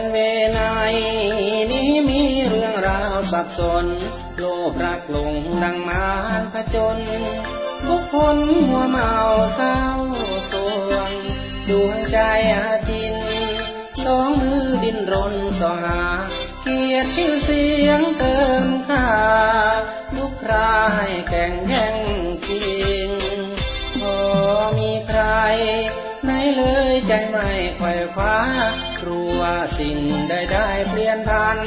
นเวไนนี้มีเรื่องราวสับสน โลภรักหลงดังมารผจญทุกคลหัวเมาเศร้าสวงดวงใจอาจิน สองมือดินรนสอหา เกียรติชื่อเสียงเติมค่า เลยใจไม่ไขว่คว้ากลัวสิ่งใดได้เปลี่ยนพัน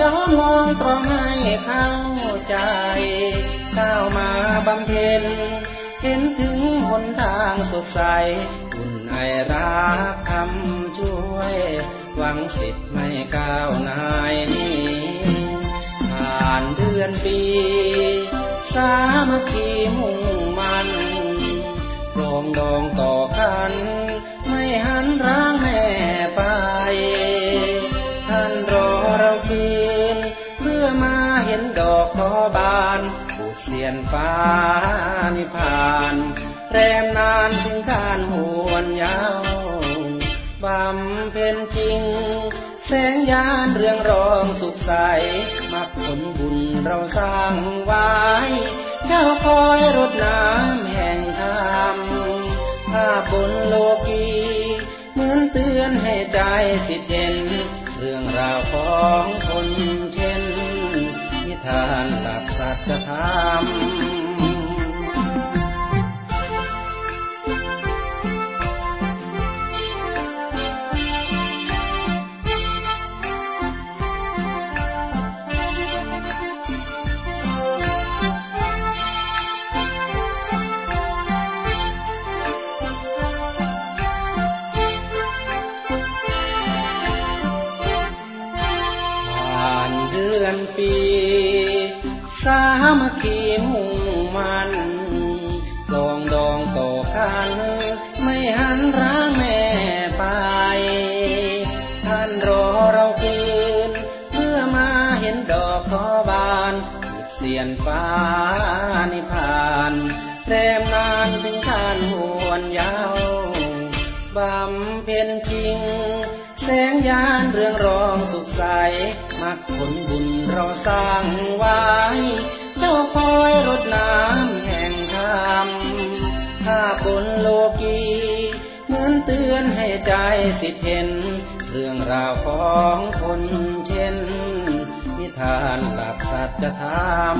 ย้อนมองตรองให้เข้าใจก้าวมาบำเพ็ญเห็นถึงหนทางสดใสอุ่นไอรักคำช่วย หวังสิทธิ์ไม่ก้าวนายนี้ผ่านเดือนปี สามัคคีมุ่งมัน รองดองต่อกัน ไม่หันร้างแม่ไป ท่านรอเราคืนเพื่อมาเห็นดอกทอบานบุเสียนฟ้านิพานแรมนานถึงข้านหวนยาวบำเพ็ญจริง แสงยานเรื่องรองสุขใสมักผลบุญเราสร้างไว้ เจ้าคอยรดน้ำแห่งธรรม ภาพบนโลกีเหมือนเตือนให้ใจสิทธิ์เย็น เรื่องราวของคนเช่นนิทานหลักสัจธรรม อนปี สามัคคีมุ่งมันลองดองต่อกันไม่หันร้างแม่ไป ท่านรอเราคืนเพื่อมาเห็นดอกขอบานเสียนฟ้านิพานแรมนานถึงท่านหวนยาวบำเพ็ญจิ แสงยานเรื่องรองสุขใส มักผลบุญเราสร้างไว้ เจ้าคอยรดน้ำแห่งธรรมถ้าบนโลกีเหมือนเตือนให้ใจสิทธิเห็น เรื่องราวของคนเช่น นิทานหลักสัจธรรม